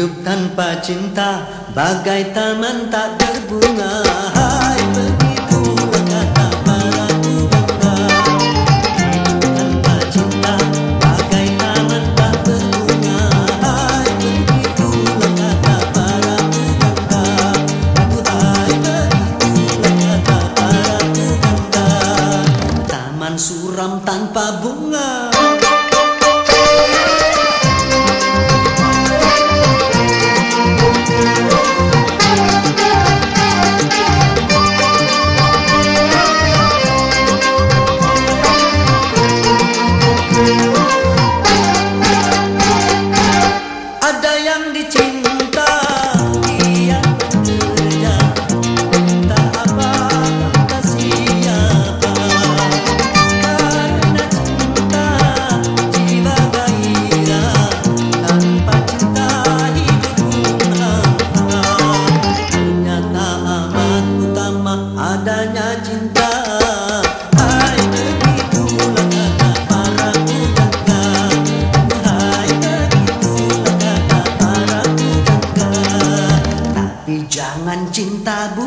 Hidup tanpa cinta bagai taman tak berbunga. resultado